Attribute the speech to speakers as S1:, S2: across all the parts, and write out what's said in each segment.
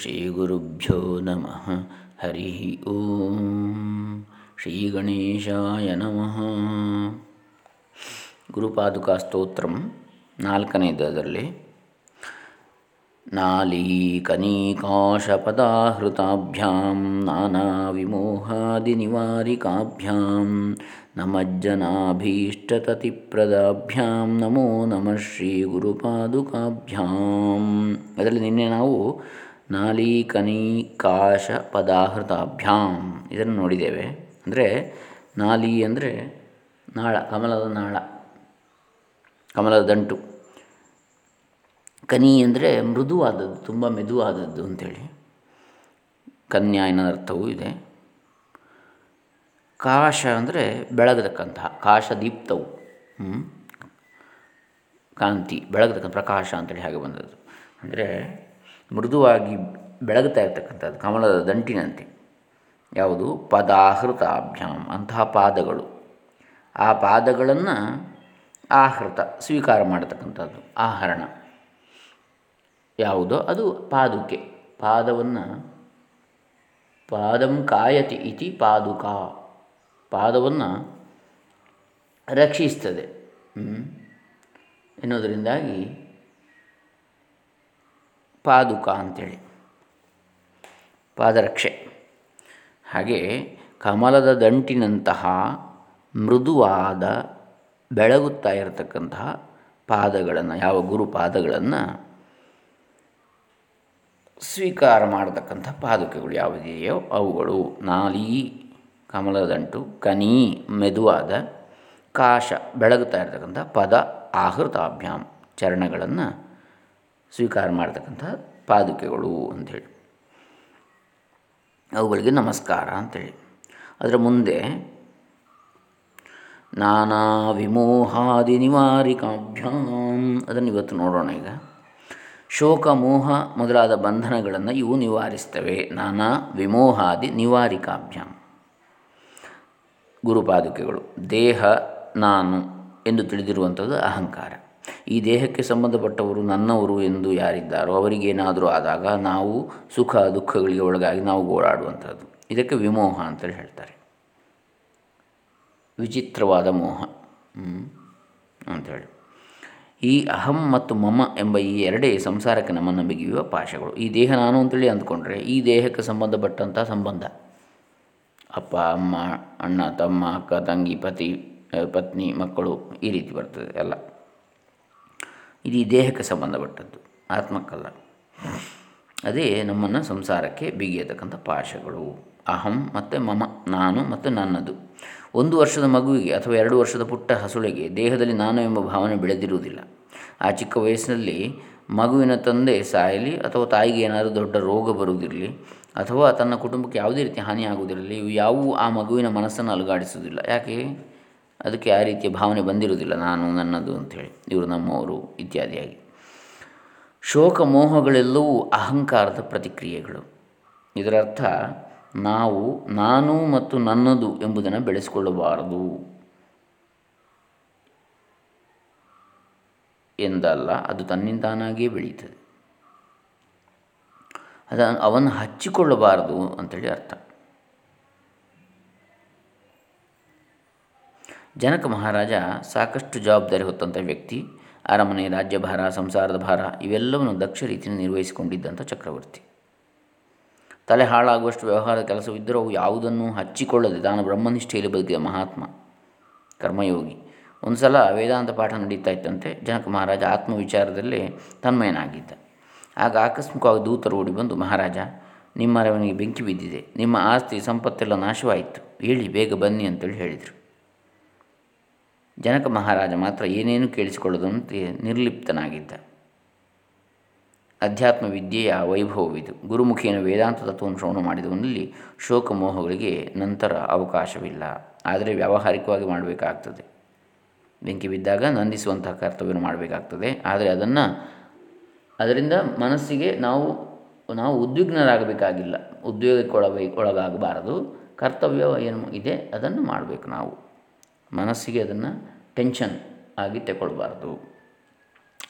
S1: ಶ್ರೀಗುರುಭ್ಯೋ ನಮಃ ಹರಿ ಓಂ ಶ್ರೀ ಗಣೇಶಾಯ ನಮಃ ಗುರುಪಾದುಕಾ ಸ್ತೋತ್ರಂ ನಾಲ್ಕನೇದರಲ್ಲಿ नालीकनीकाशपदाहृताभ्यां नानाविमोहादिनिवारिकाभ्यां ನಮಜ್ಜನಾಭೀಷ್ಟತತಿಪ್ರದಾಭ್ಯಾಂ ನಮೋ ನಮಃ ಶ್ರೀ ಗುರುಪಾದುಕಾಭ್ಯಾಂ ಅದರಲ್ಲಿ ನಿನ್ನೆ ನಾವು ನಾಲೀಕನೀಕಾಶ ಪದಾಹೃತಾಭ್ಯಾಮ್ ಇದನ್ನು ನೋಡಿದ್ದೇವೆ. ಅಂದರೆ ನಾಲಿ ಅಂದರೆ ನಾಳ, ಕಮಲದ ನಾಳ, ಕಮಲದ ದಂಟು. ಕನಿ ಅಂದರೆ ಮೃದುವಾದದ್ದು, ತುಂಬ ಮೆದುವಾದದ್ದು ಅಂಥೇಳಿ ಕನ್ಯಾ ಅರ್ಥವೂ ಇದೆ. ಕಾಶ ಅಂದರೆ ಬೆಳಗತಕ್ಕಂತಹ ಕಾಶ ದೀಪ್ತವು ಕಾಂತಿ ಬೆಳಗತಕ್ಕಂಥ ಪ್ರಕಾಶ ಅಂತೇಳಿ ಹಾಗೆ ಬಂದದ್ದು. ಅಂದರೆ ಮೃದುವಾಗಿ ಬೆಳಗುತ್ತಾ ಇರ್ತಕ್ಕಂಥದ್ದು, ಕಮಲದ ದಂಟಿನಂತೆ. ಯಾವುದು? ಪದಾಹೃತಾಭ್ಯಾಂ, ಅಂತಹ ಪಾದಗಳು. ಆ ಪಾದಗಳನ್ನು ಆಹೃತ, ಸ್ವೀಕಾರ ಮಾಡತಕ್ಕಂಥದ್ದು, ಆಹರಣ. ಯಾವುದೋ? ಅದು ಪಾದುಕೆ. ಪಾದವನ್ನು ಪಾದಂ ಕಾಯತಿ ಇತಿ ಪಾದುಕ. ಪಾದವನ್ನು ರಕ್ಷಿಸ್ತದೆ. ಎನ್ನುವುದರಿಂದಾಗಿ ಪಾದುಕ ಅಂಥೇಳಿ ಪಾದರಕ್ಷೆ. ಹಾಗೆ ಕಮಲದ ದಂಟಿನಂತಹ ಮೃದುವಾದ ಬೆಳಗುತ್ತಾ ಇರತಕ್ಕಂತಹ ಪಾದಗಳನ್ನು, ಯಾವ ಗುರು ಪಾದಗಳನ್ನು ಸ್ವೀಕಾರ ಮಾಡತಕ್ಕಂಥ ಪಾದುಕೆಗಳು ಯಾವುದಿದೆಯೋ ಅವುಗಳು. ನಾಲಿ ಕಮಲದಂಟು ಕನಿ, ಮೆದುವಾದ ಕಾಶ, ಬೆಳಗುತ್ತಾ ಇರತಕ್ಕಂಥ ಪದ ಆಹೃತಾಭ್ಯಾಮ್ ಚರಣಗಳನ್ನು ಸ್ವೀಕಾರ ಮಾಡತಕ್ಕಂಥ ಪಾದುಕೆಗಳು ಅಂಥೇಳಿ. ಅವುಗಳಿಗೆ ನಮಸ್ಕಾರ ಅಂಥೇಳಿ. ಅದರ ಮುಂದೆ ನಾನಾ ವಿಮೋಹಾದಿ ನಿವಾರಿಕಾಭ್ಯಾಂ. ಅದನ್ನು ಇವತ್ತು ನೋಡೋಣ ಈಗ. ಶೋಕ, ಮೋಹ ಮೊದಲಾದ ಬಂಧನಗಳನ್ನು ಇವು ನಿವಾರಿಸ್ತವೆ. ನಾನಾ ವಿಮೋಹಾದಿ ನಿವಾರಿಕಾಭ್ಯಾಂ. ಗುರುಪಾದುಕೆಗಳು. ದೇಹ, ನಾನು ಎಂದು ತಿಳಿದಿರುವಂಥದ್ದು ಅಹಂಕಾರ. ಈ ದೇಹಕ್ಕೆ ಸಂಬಂಧಪಟ್ಟವರು ನನ್ನವರು ಎಂದು ಯಾರಿದ್ದಾರೋ ಅವರಿಗೇನಾದರೂ ಆದಾಗ ನಾವು ಸುಖ ದುಃಖಗಳಿಗೆ ಒಳಗಾಗಿ ನಾವು ಓಡಾಡುವಂಥದ್ದು ಇದಕ್ಕೆ ವಿಮೋಹ ಅಂತೇಳಿ ಹೇಳ್ತಾರೆ. ವಿಚಿತ್ರವಾದ ಮೋಹ. ಅಂಥೇಳಿ ಈ ಅಹಂ ಮತ್ತು ಮಮ ಎಂಬ ಈ ಎರಡೇ ಸಂಸಾರಕ್ಕೆ ನಮ್ಮನ್ನು ಬಿಗಿಯುವ ಪಾಶಗಳು. ಈ ದೇಹ ನಾನು ಅಂತೇಳಿ ಅಂದ್ಕೊಂಡ್ರೆ ಈ ದೇಹಕ್ಕೆ ಸಂಬಂಧಪಟ್ಟಂಥ ಸಂಬಂಧ. ಅಪ್ಪ, ಅಮ್ಮ, ಅಣ್ಣ, ತಮ್ಮ, ಅಕ್ಕ, ತಂಗಿ, ಪತಿ, ಪತ್ನಿ, ಮಕ್ಕಳು ಈ ರೀತಿ ಬರ್ತದೆ ಎಲ್ಲ. ಈ ದೇಹಕ್ಕೆ ಸಂಬಂಧಪಟ್ಟದ್ದು, ಆತ್ಮಕ್ಕಲ್ಲ. ಅದೇ ನಮ್ಮನ್ನು ಸಂಸಾರಕ್ಕೆ ಬಿಗಿಯತಕ್ಕಂಥ ಪಾಶಗಳು. ಅಹಂ ಮತ್ತು ಮಮ, ನಾನು ಮತ್ತು ನನ್ನದು. ಒಂದು ವರ್ಷದ ಮಗುವಿಗೆ ಅಥವಾ ಎರಡು ವರ್ಷದ ಪುಟ್ಟ ಹಸುಳೆಗೆ ದೇಹದಲ್ಲಿ ನಾನು ಎಂಬ ಭಾವನೆ ಬೆಳೆದಿರುವುದಿಲ್ಲ. ಆ ಚಿಕ್ಕ ವಯಸ್ಸಿನಲ್ಲಿ ಮಗುವಿನ ತಂದೆ ಸಾಯಲಿ ಅಥವಾ ತಾಯಿಗೆ ಏನಾದರೂ ದೊಡ್ಡ ರೋಗ ಬರುವುದಿರಲಿ ಅಥವಾ ತನ್ನ ಕುಟುಂಬಕ್ಕೆ ಯಾವುದೇ ರೀತಿ ಹಾನಿ ಆಗುವುದಿರಲಿ ಇವು ಯಾವುವು ಆ ಮಗುವಿನ ಮನಸ್ಸನ್ನು ಅಲುಗಾಡಿಸುವುದಿಲ್ಲ. ಯಾಕೆ? ಅದಕ್ಕೆ ಆ ರೀತಿಯ ಭಾವನೆ ಬಂದಿರುವುದಿಲ್ಲ ನಾನು ನನ್ನದು ಅಂಥೇಳಿ. ಇವರು ನಮ್ಮವರು ಇತ್ಯಾದಿಯಾಗಿ. ಶೋಕ ಮೋಹಗಳೆಲ್ಲವೂ ಅಹಂಕಾರದ ಪ್ರತಿಕ್ರಿಯೆಗಳು. ಇದರರ್ಥ ನಾವು, ನಾನು ಮತ್ತು ನನ್ನದು ಎಂಬುದನ್ನು ಬೆಳೆಸಿಕೊಳ್ಳಬಾರದು ಎಂದಲ್ಲ, ಅದು ತನ್ನಿಂದಾನಾಗಿಯೇ ಬೆಳೀತದೆ ಅದ ಅವನ್ನು ಹಚ್ಚಿಕೊಳ್ಳಬಾರದು ಅಂಥೇಳಿ ಅರ್ಥ. ಜನಕ ಮಹಾರಾಜ ಸಾಕಷ್ಟು ಜವಾಬ್ದಾರಿ ಹೊತ್ತಂಥ ವ್ಯಕ್ತಿ, ಅರಮನೆ, ರಾಜ್ಯಭಾರ, ಸಂಸಾರದ ಭಾರ ಇವೆಲ್ಲವನ್ನು ದಕ್ಷ ರೀತಿಯಲ್ಲಿ ನಿರ್ವಹಿಸಿಕೊಂಡಿದ್ದಂಥ ಚಕ್ರವರ್ತಿ. ತಲೆ ಹಾಳಾಗುವಷ್ಟು ವ್ಯವಹಾರದ ಕೆಲಸವಿದ್ದರೂ ಅವು ಯಾವುದನ್ನು ಹಚ್ಚಿಕೊಳ್ಳದೆ ತಾನು ಬ್ರಹ್ಮನಿಷ್ಠೆಯಲ್ಲಿ ಬದುಕಿದ ಮಹಾತ್ಮ, ಕರ್ಮಯೋಗಿ. ಒಂದು ಸಲ ವೇದಾಂತ ಪಾಠ ನಡೀತಾ ಇತ್ತಂತೆ, ಜನಕ ಮಹಾರಾಜ ಆತ್ಮವಿಚಾರದಲ್ಲಿ ತನ್ಮಯನಾಗಿದ್ದ. ಆಗ ಆಕಸ್ಮಿಕವಾಗಿ ದೂತರು ಓಡಿ ಬಂದು, ಮಹಾರಾಜ, ನಿಮ್ಮ ಅರಮನೆಗೆ ಬೆಂಕಿ ಬಿದ್ದಿದೆ. ನಿಮ್ಮ ಆಸ್ತಿ ಸಂಪತ್ತೆಲ್ಲ ನಾಶವಾಯಿತು. ಹೇಳಿ, ಬೇಗ ಬನ್ನಿ ಅಂತೇಳಿ ಹೇಳಿದರು. ಜನಕ ಮಹಾರಾಜ ಮಾತ್ರ ಏನೇನು ಕೇಳಿಸಿಕೊಳ್ಳದಂತೆ ನಿರ್ಲಿಪ್ತನಾಗಿದ್ದ. ಅಧ್ಯಾತ್ಮ ವಿದ್ಯೆಯ ವೈಭವವಿದು. ಗುರುಮುಖಿಯನ್ನು ವೇದಾಂತ ತತ್ವವನ್ನು ಮಾಡಿದವನಲ್ಲಿ ಶೋಕ ಮೋಹಗಳಿಗೆ ನಂತರ ಅವಕಾಶವಿಲ್ಲ. ಆದರೆ ವ್ಯಾವಹಾರಿಕವಾಗಿ ಮಾಡಬೇಕಾಗ್ತದೆ. ಬೆಂಕಿ ಬಿದ್ದಾಗ ನಂದಿಸುವಂತಹ ಕರ್ತವ್ಯವನ್ನು ಮಾಡಬೇಕಾಗ್ತದೆ. ಆದರೆ ಅದನ್ನು, ಅದರಿಂದ ಮನಸ್ಸಿಗೆ ನಾವು ನಾವು ಉದ್ವಿಗ್ನರಾಗಬೇಕಾಗಿಲ್ಲ. ಉದ್ಯೋಗಕ್ಕೆ ಒಳಬೇಕು ಒಳಗಾಗಬಾರದು. ಕರ್ತವ್ಯ ಏನು ಇದೆ ಅದನ್ನು ಮಾಡಬೇಕು ನಾವು. ಮನಸ್ಸಿಗೆ ಅದನ್ನು ಟೆನ್ಷನ್ ಆಗಿ ತಗೊಳ್ಬಾರ್ದು,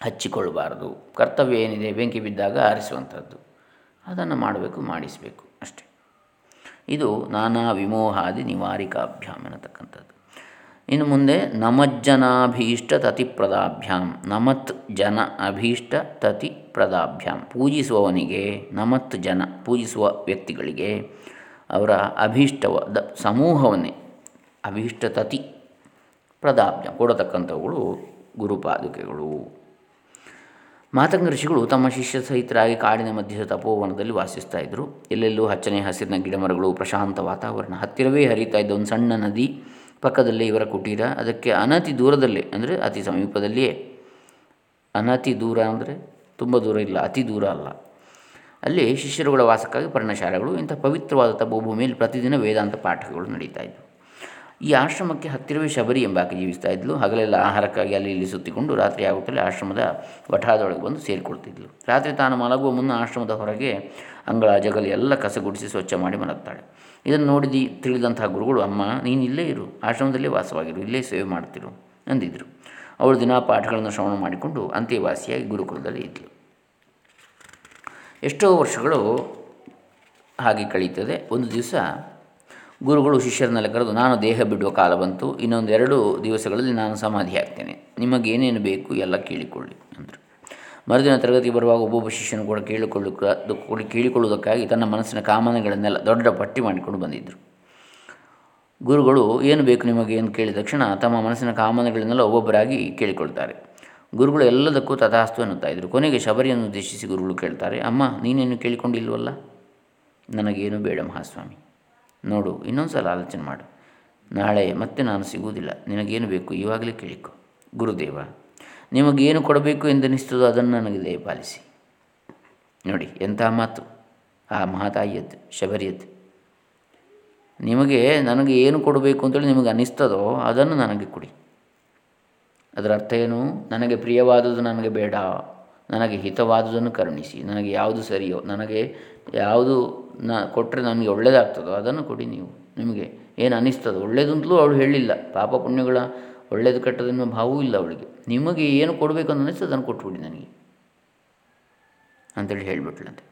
S1: ಹಚ್ಚಿಕೊಳ್ಬಾರ್ದು. ಕರ್ತವ್ಯ ಏನಿದೆ, ಬೆಂಕಿ ಬಿದ್ದಾಗ ಆರಿಸುವಂಥದ್ದು. ಅದನ್ನು ಮಾಡಬೇಕು, ಮಾಡಿಸಬೇಕು ಅಷ್ಟೆ. ಇದು ನಾನಾ ವಿಮೋಹಾದಿ ನಿವಾರಿಕಾಭ್ಯಾಮ್ ಎನ್ನತಕ್ಕಂಥದ್ದು ಇನ್ನು ಮುಂದೆ ನಮಜ್ಜನಾಭೀಷ್ಟ ತತಿಪ್ರದಾಭ್ಯಾಂ ನಮತ್ ಜನ ಅಭೀಷ್ಟ ತತಿ ಪ್ರದಾಭ್ಯಾಂ. ಪೂಜಿಸುವವನಿಗೆ, ನಮತ್ ಜನ ಪೂಜಿಸುವ ವ್ಯಕ್ತಿಗಳಿಗೆ ಅವರ ಅಭೀಷ್ಟವ, ದ ಸಮೂಹವನ್ನೇ ಅಭೀಷ್ಟ ತತಿ ಪ್ರದಾಭ್ಯಾಂ ಕೊಡತಕ್ಕಂಥವುಗಳು ಗುರುಪಾದುಕೆಗಳು. ಮಾತಂಗ ಋಷಿಗಳು ತಮ್ಮ ಶಿಷ್ಯ ಸಹಿತರಾಗಿ ಕಾಡಿನ ಮಧ್ಯದ ತಪೋವನದಲ್ಲಿ ವಾಸಿಸ್ತಾ ಇದ್ದರು. ಎಲ್ಲೆಲ್ಲೂ ಹಚ್ಚನೆ ಹಸಿರಿನ ಗಿಡಮರಗಳು, ಪ್ರಶಾಂತ ವಾತಾವರಣ. ಹತ್ತಿರವೇ ಹರಿತಾ ಇದ್ದ ಒಂದು ಸಣ್ಣ ನದಿ ಪಕ್ಕದಲ್ಲೇ ಇವರ ಕುಟೀರ. ಅದಕ್ಕೆ ಅನತಿ ದೂರದಲ್ಲೇ, ಅಂದರೆ ಅತಿ ಸಮೀಪದಲ್ಲಿಯೇ. ಅನತಿ ದೂರ ಅಂದರೆ ತುಂಬ ದೂರ ಇಲ್ಲ, ಅತಿ ದೂರ ಅಲ್ಲ. ಅಲ್ಲಿ ಶಿಷ್ಯರುಗಳ ವಾಸಕ್ಕಾಗಿ ಪರ್ಣಶಾಲೆಗಳು, ಇಂಥ ಪವಿತ್ರವಾದ ತಪೋಭೂಮಿಯಲ್ಲಿ ಪ್ರತಿದಿನ ವೇದಾಂತ ಪಾಠಗಳು ನಡೀತಾ ಇದ್ದವು ಈ ಆಶ್ರಮಕ್ಕೆ ಹತ್ತಿರವೇ ಶಬರಿ ಎಂಬಾಕೆ ಜೀವಿಸ್ತಾ ಇದ್ಲು. ಹಗಲೆಲ್ಲ ಆಹಾರಕ್ಕಾಗಿ ಅಲ್ಲಿ ಇಲ್ಲಿ ಸುತ್ತಿಕೊಂಡು ರಾತ್ರಿ ಆಗುತ್ತಲೇ ಆಶ್ರಮದ ವಠಾದೊಳಗೆ ಬಂದು ಸೇರಿಕೊಳ್ತಿದ್ಲು. ರಾತ್ರಿ ತಾನು ಮಲಗುವ ಮುನ್ನ ಆಶ್ರಮದ ಹೊರಗೆ ಅಂಗಳ, ಜಗಲಿ ಎಲ್ಲ ಕಸಗುಡಿಸಿ ಸ್ವಚ್ಛ ಮಾಡಿ ಮಲಗ್ತಾಳೆ. ಇದನ್ನು ನೋಡಿದಿ ತಿಳಿದಂತಹ ಗುರುಗಳು, ಅಮ್ಮ, ನೀನು ಇಲ್ಲೇ ಇರು. ಆಶ್ರಮದಲ್ಲೇ ವಾಸವಾಗಿರು. ಇಲ್ಲೇ ಸೇವೆ ಮಾಡ್ತಿರು. ಅಂದಿದ್ರು. ಅವಳು ದಿನ ಪಾಠಗಳನ್ನು ಶ್ರವಣ ಮಾಡಿಕೊಂಡು ಅಂತ್ಯವಾಸಿಯಾಗಿ ಗುರುಕುಲದಲ್ಲಿ ಇದ್ಲು. ಎಷ್ಟೋ ವರ್ಷಗಳು ಹಾಗೆ ಕಳೀತದೆ. ಒಂದು ದಿವಸ ಗುರುಗಳು ಶಿಷ್ಯರನ್ನೆಲ್ಲ ಕರೆದು, ನಾನು ದೇಹ ಬಿಡುವ ಕಾಲ ಬಂತು, ಇನ್ನೊಂದು ಎರಡು ದಿವಸಗಳಲ್ಲಿ ನಾನು ಸಮಾಧಿ ಆಗ್ತೇನೆ. ನಿಮಗೇನೇನು ಬೇಕು ಎಲ್ಲ ಕೇಳಿಕೊಳ್ಳಿ, ಅಂದರು. ಮರುದಿನ ತರಗತಿ ಬರುವಾಗ ಒಬ್ಬೊಬ್ಬ ಶಿಷ್ಯನು ಕೂಡ ಕೇಳಿಕೊಳ್ಳ ಕೇಳಿಕೊಳ್ಳುವುದಕ್ಕಾಗಿ ತನ್ನ ಮನಸ್ಸಿನ ಕಾಮನೆಗಳನ್ನೆಲ್ಲ ದೊಡ್ಡ ಪಟ್ಟಿ ಮಾಡಿಕೊಂಡು ಬಂದಿದ್ದರು ಗುರುಗಳು, ಏನು ಬೇಕು ನಿಮಗೆ? ಏನು ಕೇಳಿದ ತಕ್ಷಣ ತಮ್ಮ ಮನಸ್ಸಿನ ಕಾಮನೆಗಳನ್ನೆಲ್ಲ ಒಬ್ಬೊಬ್ಬರಾಗಿ ಕೇಳಿಕೊಳ್ತಾರೆ. ಗುರುಗಳು ಎಲ್ಲದಕ್ಕೂ ತಥಾಸ್ತು ಎನ್ನುತ್ತಾ ಇದ್ದರು ಕೊನೆಗೆ ಶಬರಿಯನ್ನು ಉದ್ದೇಶಿಸಿ ಗುರುಗಳು ಕೇಳ್ತಾರೆ, ಅಮ್ಮ, ನೀನೇನು ಕೇಳಿಕೊಂಡಿಲ್ವಲ್ಲ? ನನಗೇನು ಬೇಡ ಮಹಾಸ್ವಾಮಿ. ನೋಡು ಇನ್ನೊಂದು ಸಲ ಆಲೋಚನೆ ಮಾಡು. ನಾಳೆ ಮತ್ತೆ ನಾನು ಸಿಗುವುದಿಲ್ಲ. ನಿನಗೇನು ಬೇಕು? ಇವಾಗಲೇ ಕೇಳಿಕೊ. ಗುರುದೇವ, ನಿಮಗೇನು ಕೊಡಬೇಕು ಎಂದೆನಿಸ್ತದೋ ಅದನ್ನು ನನಗೆ ದಯಪಾಲಿಸಿ ನೋಡಿ, ಎಂಥ ಮಾತು? ಆ ಮಹಾತಾಯಿಯದ್ದು, ಶಬರಿಯದ್ದು. ನಿಮಗೆ, ನನಗೆ ಏನು ಕೊಡಬೇಕು ಅಂತೇಳಿ ನಿಮಗೆ ಅನ್ನಿಸ್ತದೋ ಅದನ್ನು ನನಗೆ ಕೊಡಿ. ಅದರ ಅರ್ಥ ಏನು? ನನಗೆ ಪ್ರಿಯವಾದುದು ನನಗೆ ಬೇಡ. ನನಗೆ ಹಿತವಾದುದನ್ನು ಕರುಣಿಸಿ. ನನಗೆ ಯಾವುದು ಸರಿಯೋ, ನನಗೆ ಯಾವುದು ನ ಕೊಟ್ಟರೆ ನನಗೆ ಒಳ್ಳೆಯದಾಗ್ತದೋ ಅದನ್ನು ಕೊಡಿ ನೀವು. ನಿಮಗೆ ಏನು ಅನ್ನಿಸ್ತದೋ ಒಳ್ಳೆಯದಂತಲೂ ಅವಳು ಹೇಳಿಲ್ಲ. ಪಾಪ ಪುಣ್ಯಗಳ ಒಳ್ಳೆಯದು ಕೆಟ್ಟದೆನ್ನುವ ಭಾವವೂ ಇಲ್ಲ ಅವಳಿಗೆ. ನಿಮಗೆ ಏನು ಕೊಡಬೇಕು ಅಂತ ಅನ್ನಿಸ್ತದೆ ಅದನ್ನು ಕೊಟ್ಬಿಡಿ ನನಗೆ. ಅಂತೇಳಿ ಹೇಳಿಬಿಟ್ಲಂತೆ.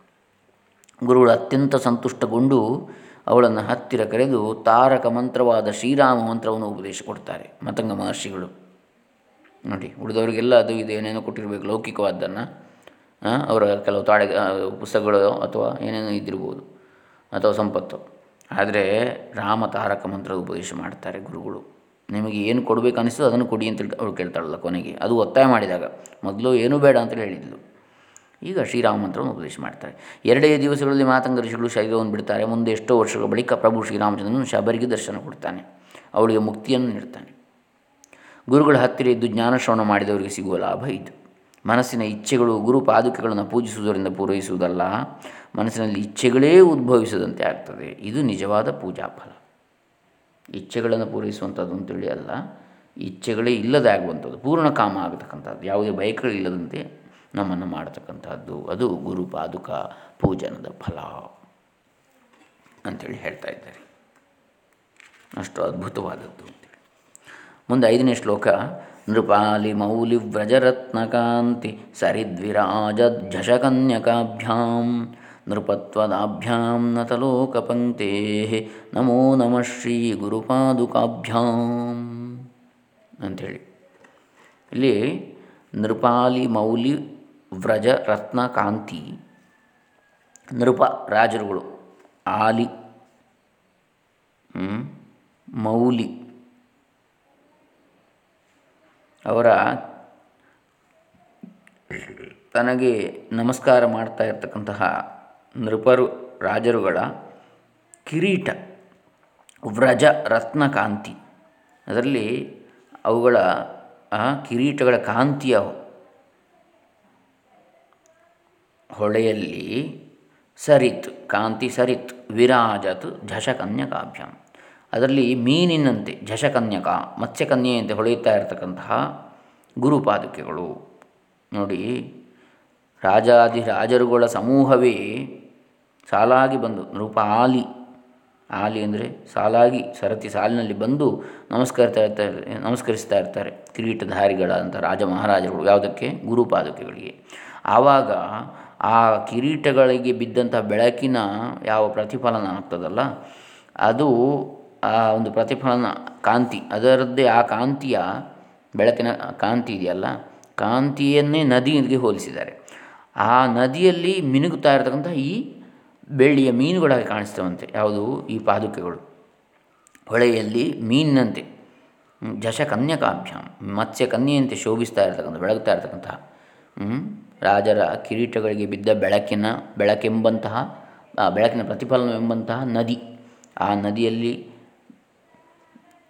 S1: ಗುರುಗಳು ಅತ್ಯಂತ ಸಂತುಷ್ಟಗೊಂಡು ಅವಳನ್ನು ಹತ್ತಿರ ಕರೆದು ತಾರಕ ಮಂತ್ರವಾದ ಶ್ರೀರಾಮ ಮಂತ್ರವನ್ನು ಉಪದೇಶ ಕೊಡ್ತಾರೆ ಮತಂಗ ಮಹರ್ಷಿಗಳು. ನೋಡಿ, ಉಳಿದವರಿಗೆಲ್ಲ ಅದು ಇದು ಏನೇನೋ ಕೊಟ್ಟಿರಬೇಕು ಲೌಕಿಕವಾದ್ದನ್ನು. ಅವರ ಕೆಲವು ತಾಳೆ ಪುಸ್ತಕಗಳು ಅಥವಾ ಏನೇನೋ ಇದ್ದಿರ್ಬೋದು, ಅಥವಾ ಸಂಪತ್ತು. ಆದರೆ ರಾಮ ತಾರಕ ಮಂತ್ರ ಉಪದೇಶ ಮಾಡ್ತಾರೆ ಗುರುಗಳು. ನಿಮಗೆ ಏನು ಕೊಡಬೇಕು ಅನಿಸ್ತೋ ಅದನ್ನು ಕೊಡಿ ಅಂತ ಅವಳು ಕೇಳ್ತಾಳಲ್ಲ ಕೊನೆಗೆ. ಅದು ಒತ್ತಾಯ ಮಾಡಿದಾಗ, ಮೊದಲು ಏನೂ ಬೇಡ ಅಂತೇಳಿ ಹೇಳಿದ್ಲು. ಈಗ ಶ್ರೀರಾಮ ಮಂತ್ರವನ್ನು ಉಪದೇಶ ಮಾಡ್ತಾರೆ. ಎರಡೇ ದಿವಸಗಳಲ್ಲಿ ಮಾತಂಗ ಋಷಿಗಳು ಶರೀರವನ್ನು ಬಿಡ್ತಾರೆ. ಮುಂದೆ ಎಷ್ಟೋ ವರ್ಷಗಳ ಬಳಿಕ ಪ್ರಭು ಶ್ರೀರಾಮಚಂದ್ರನು ಶಬರಿಗೆ ದರ್ಶನ ಕೊಡ್ತಾನೆ. ಅವಳಿಗೆ ಮುಕ್ತಿಯನ್ನು ನೀಡ್ತಾನೆ. ಗುರುಗಳ ಹತ್ತಿರ ಇದ್ದು ಜ್ಞಾನಶ್ರವಣ ಮಾಡಿದವರಿಗೆ ಸಿಗುವ ಲಾಭ ಇದು. ಮನಸ್ಸಿನ ಇಚ್ಛೆಗಳು, ಗುರು ಪಾದುಕೆಗಳನ್ನು ಪೂಜಿಸುವುದರಿಂದ ಪೂರೈಸುವುದಲ್ಲ, ಮನಸ್ಸಿನಲ್ಲಿ ಇಚ್ಛೆಗಳೇ ಉದ್ಭವಿಸದಂತೆ ಆಗ್ತದೆ. ಇದು ನಿಜವಾದ ಪೂಜಾ ಫಲ ಇಚ್ಛೆಗಳನ್ನು ಪೂರೈಸುವಂಥದ್ದು ಅಂತೇಳಿ ಅಲ್ಲ, ಇಚ್ಛೆಗಳೇ ಇಲ್ಲದೆ ಆಗುವಂಥದ್ದು, ಪೂರ್ಣ ಕಾಮ ಆಗತಕ್ಕಂಥದ್ದು, ಯಾವುದೇ ಬಯಕೆಗಳಿಲ್ಲದಂತೆ ನಮ್ಮನ್ನು ಮಾಡತಕ್ಕಂಥದ್ದು, ಅದು ಗುರು ಪಾದುಕ ಪೂಜನದ ಫಲ ಅಂಥೇಳಿ ಹೇಳ್ತಾ ಇದ್ದಾರೆ. ಅಷ್ಟು ಅದ್ಭುತವಾದದ್ದು ಅಂತೇಳಿ ಮುಂದೆ ಐದನೇ ಶ್ಲೋಕ ನೃಪಾಲಿ ಮೌಲಿ ವ್ರಜರತ್ನಕಾಂತಿ ಸರಿದ್ವಿರಾಜ ಝಷಕನ್ಯಕಾಭ್ಯಾಂ ನೃಪತ್ವದಾಭ್ಯಾಂ ನತಲೋಕಪಂಕ್ತೆ ನಮೋ ನಮಃ ಶ್ರೀ ಗುರುಪಾದುಕಾಭ್ಯಾಂ ಅಂಥೇಳಿ ಇಲ್ಲಿ ನೃಪಾಲಿ ಮೌಲಿ ವ್ರಜ ರತ್ನ ನೃಪ ರಾಜರುಗಳು ಆಲಿ ಮೌಲಿ. ಅವರ ತನಗೆ ನಮಸ್ಕಾರ ಮಾಡ್ತಾ ಇರತಕ್ಕಂತಹ ನೃಪರು, ರಾಜರುಗಳ ಕಿರೀಟ, ವ್ರಜ ರತ್ನ ಕಾಂತಿ ಅದರಲ್ಲಿ ಅವುಗಳ ಕಿರೀಟಗಳ ಕಾಂತಿಯ ಹೊಳೆಯಲ್ಲಿ ಸರಿತ್, ಕಾಂತಿ ಸರಿತ್, ವಿರಾಜತ್ ಝಷಕನ್ಯಕಾಭ್ಯಾಂ ಅದರಲ್ಲಿ ಮೀನಿನಂತೆ ಝಷಕನ್ಯಕ ಮತ್ಸ್ಯಕನ್ಯೆಯಂತೆ ಹೊಳೆಯುತ್ತಾ ಇರತಕ್ಕಂತಹ ಗುರುಪಾದುಕೆಗಳು. ನೋಡಿ ರಾಜಾದಿ ರಾಜರುಗಳ ಸಮೂಹವೇ ಸಾಲಾಗಿ ಬಂದು ನೃಪ ಆಲಿ ಆಲಿ ಅಂದರೆ ಸಾಲಾಗಿ, ಸರತಿ ಸಾಲಿನಲ್ಲಿ ಬಂದು ನಮಸ್ಕರಿಸ್ತಾ ಇರ್ತಾರೆ ನಮಸ್ಕರಿಸ್ತಾ ಇರ್ತಾರೆ ಕಿರೀಟಧಾರಿಗಳಾದಂಥ ರಾಜ ಮಹಾರಾಜರುಗಳು ಯಾವುದಕ್ಕೆ? ಗುರುಪಾದುಕೆಗಳಿಗೆ. ಆವಾಗ ಆ ಕಿರೀಟಗಳಿಗೆ ಬಿದ್ದಂಥ ಬೆಳಕಿನ ಯಾವ ಪ್ರತಿಫಲನ ಆಗ್ತದಲ್ಲ, ಅದು ಆ ಒಂದು ಪ್ರತಿಫಲನ ಕಾಂತಿ, ಅದರದ್ದೇ ಆ ಕಾಂತಿಯ ಬೆಳಕಿನ ಕಾಂತಿ ಇದೆಯಲ್ಲ, ಕಾಂತಿಯನ್ನೇ ನದಿಗೆ ಹೋಲಿಸಿದ್ದಾರೆ. ಆ ನದಿಯಲ್ಲಿ ಮಿನುಗುತ್ತಾ ಇರತಕ್ಕಂಥ ಈ ಬೆಳ್ಳಿಯ ಮೀನುಗಳಾಗಿ ಕಾಣಿಸ್ತವಂತೆ. ಯಾವುದು? ಈ ಪಾದುಕೆಗಳು. ಹೊಳೆಯಲ್ಲಿ ಮೀನಿನಂತೆ ಜಶ ಕನ್ಯಕಾಭ್ಯಾಂ ಮತ್ಸ್ಯ ಕನ್ಯೆಯಂತೆ ಶೋಭಿಸ್ತಾ ಇರತಕ್ಕಂಥ ಬೆಳಗ್ತಾ ಇರತಕ್ಕಂತಹ ರಾಜರ ಕಿರೀಟಗಳಿಗೆ ಬಿದ್ದ ಬೆಳಕಿನ, ಬೆಳಕೆಂಬಂತಹ ಬೆಳಕಿನ ಪ್ರತಿಫಲನವೆಂಬಂತಹ ನದಿ. ಆ ನದಿಯಲ್ಲಿ